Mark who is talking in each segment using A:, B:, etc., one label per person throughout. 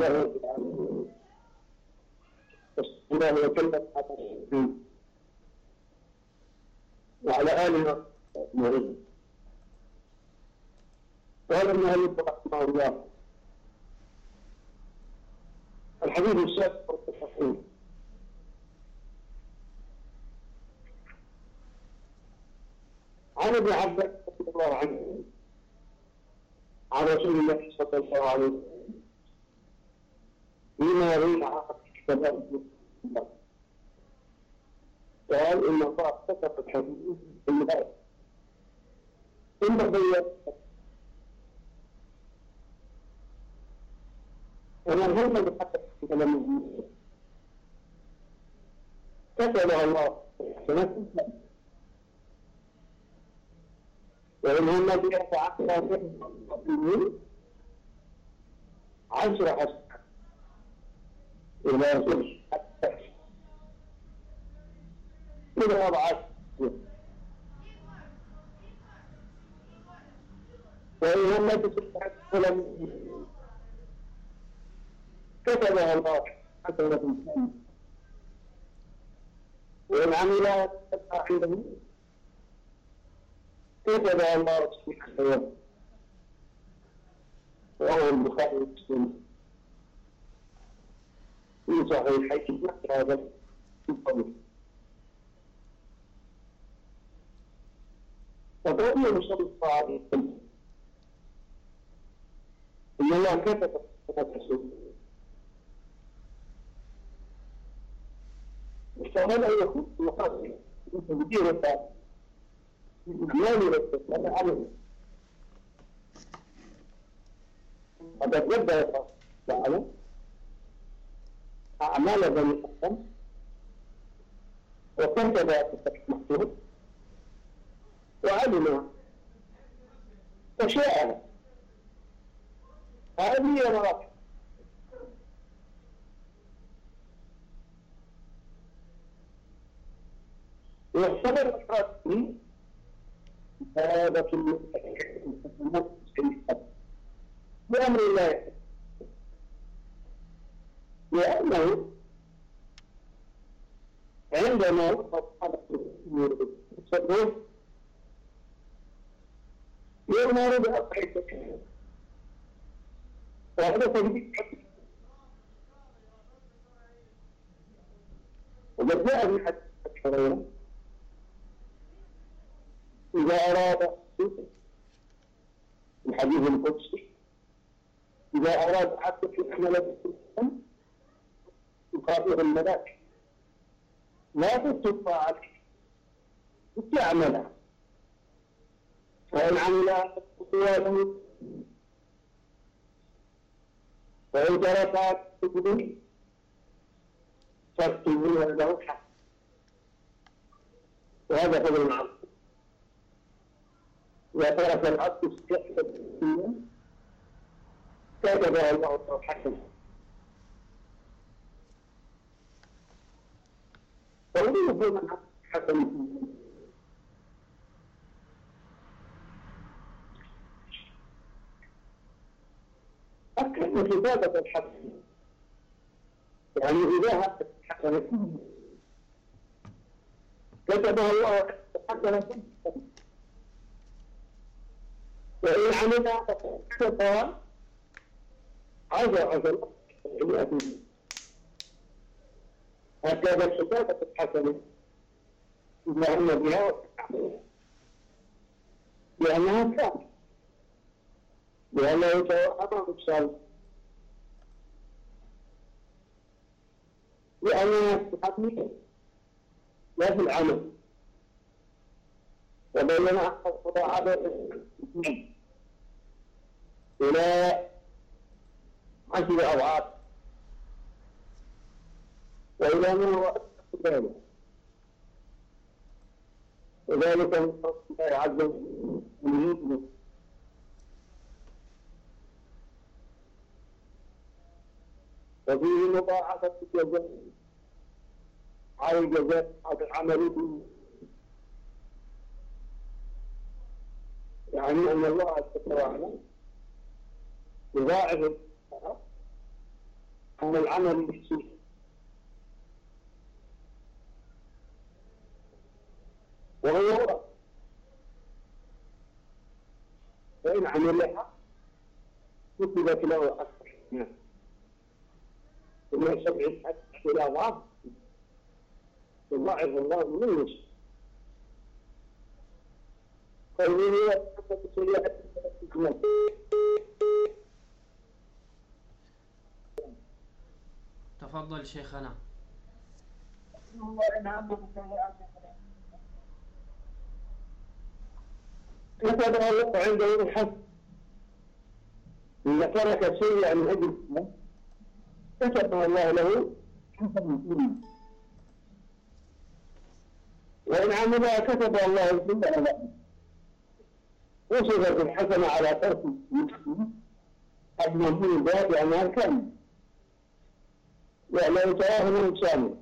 A: لله رب العالمين الله وسلم وعلى آله وصحبه قال أبي رحمه الله الحديث السادس والصحيح عن ابن عباس رضي الله عنه عن رسول الله صلى الله عليه وسلم فيما بين عقد قال إن الله الحديث في الغايه ثم بين ومن هم بحسب كلام كتب الله. وإن هم بيتعقل عشر حسنات إلى إلى وضعت وإن هم بيتعقل كتبها الله حسنة وإن عمل عنده كتب الله سبحانه رواه البخاري ومسلم في صحيحين مثل هذا القول وقال النبي صلى الله عليه وسلم إن الله كتب الرسول واستعمل أن يكون مقاصد تدبير الثاني الإيمان والاستسلام عليه وقد يبدأ تعالى أعمال بني آدم. وكتب في المحفوظ وعلم وشاء هذه مراتب والصبر الرسمي هذا في بأمر الله. لأنه عندما التصرف يؤمر بأربع تكليف وهذا تجديد وقد جاء في حديث إذا أراد الحديث القدسي إذا أراد عبد في عمل بالسلام يخاطب الملاك لا تكتب طاعتك تعملها فإن عمل قيامه وإن ترك تكتب فاكتبوا له حق وهذا قدر العبد إذا ترك العبد استحسن كتب الله حسنا ومن يكون حسن أكثر كتابة الحسن يعني إذا حسنة كتبها الله حسنة وإن عمل خطأ عذر عذر هكذا الكتابة الحسنة أن بها لأنها كافية لأنه يتوقع الصالح لأنها تحمل لا في العمل. وبين مضاعفة إلى عشر أضعاف وإلى ما هو ذلك. وذلك من الله عز وجل وفيه مضاعفة الجزاء. على الجزاء على العمل يعني أن الله عز وجل يضاعف أن العمل بالسوء وهو فإن عملها كتبت له أكثر ومن سبع إلى ضعف يضاعف الله من يشاء. فإن سيئة
B: تفضل شيخنا.
A: كتب الله عنده الحق إذا ترك شيئا من أجل كتب الله له وإن عمل كتب الله الكل له. وصفت الحسنة على ترك نقول ذات بأنها كامل تراه من شامل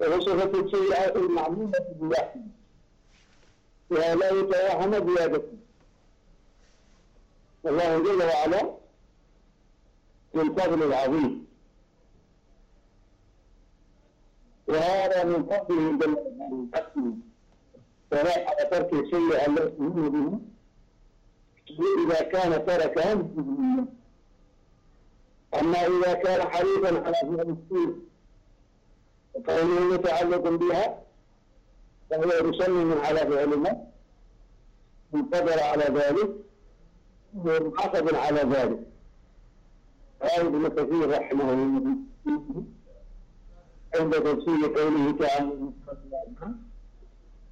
A: ووصفت السيئات المعلومة بالواحد ولا يتوهم زيادته والله جل وعلا من الفضل العظيم. وهذا من فضله جل وعلا. ولا على ترك الشيء الذي يؤمن به. إذا كان تركها أما إذا كان حريصا على فعل السوء فإنه متعلق بها. فهو مسلم على فعلها منتظر على ذلك ومحافظ على ذلك. قال ابن كثير رحمه الله عند تفسير قوله تعالى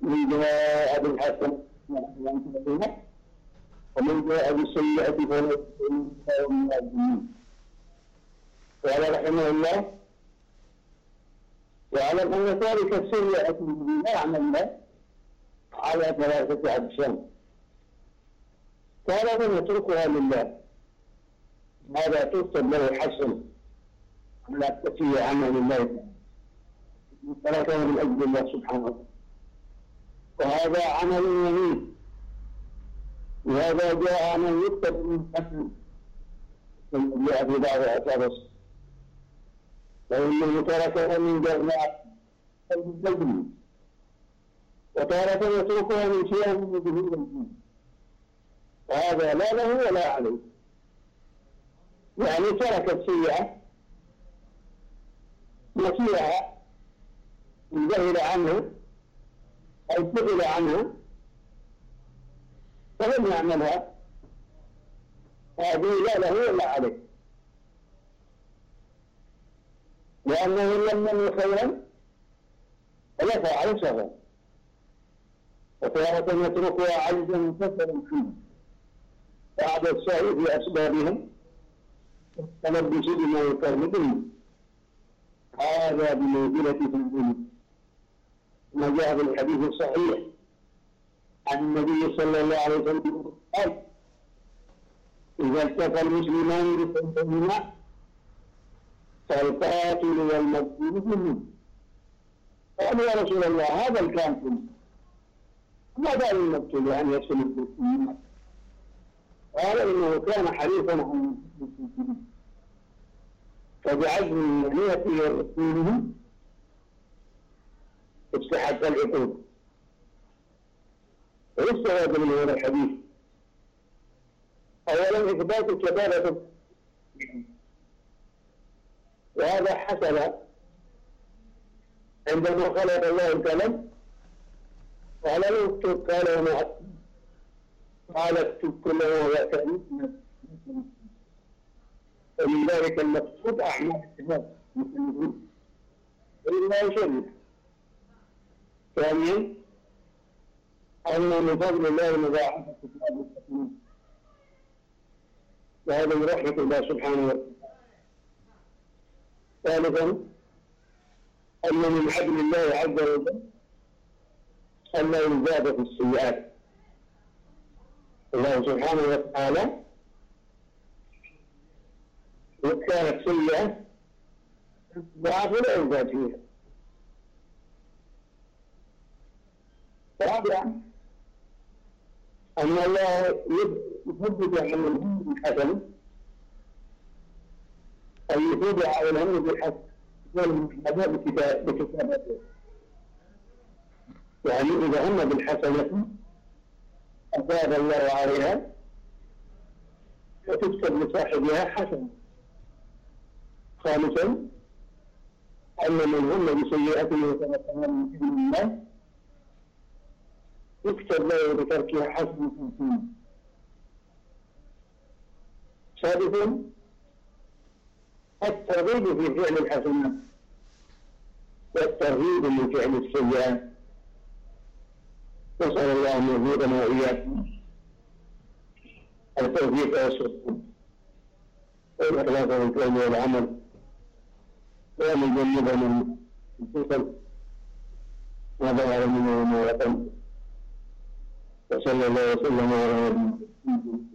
A: من جاء بالحسن ومن جاء بالسيئة فلا قال رحمه الله واعلم ان تارك السيئة لا. يعمل على ثلاثة أقسام. تارة يتركها لله. هذا تكتب له حسن؟ على تسيء عمل الله. تركه من أجل الله سبحانه وتعالى. وهذا عمل يمين. وهذا جاء من يكتب من حسن. من جاء في بعض آثار فإنه تركه من جرماء الجبن وتارة يتركها من ظهور الدين وهذا لا له ولا عليه. يعني ترك السيئة نسيها جهل عنه أو سئل عنها فلم يعملها. هذه لا له ولا عليه. لأنه لم ينوي خيرا فلا عليه شغل وتارة يتركها عجزا كسرا فيه بعد السعي في أسبابهم التلبس بما يكرم به هذا بمنزلة الدين ما جاء في الحديث الصحيح. عن النبي صلى الله عليه وسلم قال إذا التقى المسلمان بسببهما فالقاتل والمقتول منهم قالوا يا رسول الله هذا الكافر ما بال المقتول أن يدخل المسلمين قال إنه كان حريصا على المسلمين. فبعزم نيته ورسوله. استحق العقوبة ويستفاد من هذا الحديث. أولا إثبات كتابة وهذا حصل عندما خلق الله الكلام قال له اكتب قال وما قال اكتب كل ما ولذلك المقصود أعمال الكتاب ولله شريك ثانيا أن من فضل الله مضاعفة كتاب المستقيم وهذا من رحمة الله سبحانه وتعالى. ثالثا أن من عدل الله عز وجل أنه يزاد في السيئات. الله سبحانه وتعالى وكانت سيئة ضعف لا يزاد فيها. رابعا أن الله يثبت عن الحسن أن يتوبع العلم بالحق والمحمد بكتابته. يعني إذا هم بالحسنة أثاب الله عليها فتكتب لصاحبها حسنة. خامسا أن من هم بسيئته يتمكنون من إذن الله يكتب له بتركها حسنة. سادسا الترغيب في فعل الحسنات والترهيب من فعل السيئات نسأل الله أن يزيدنا وإياكم. التوفيق والصدق والإخلاص القول والعمل؟ وأن يجنبنا الفتن ما ظهر منه وما بطن. وصلى الله وسلم على نبينا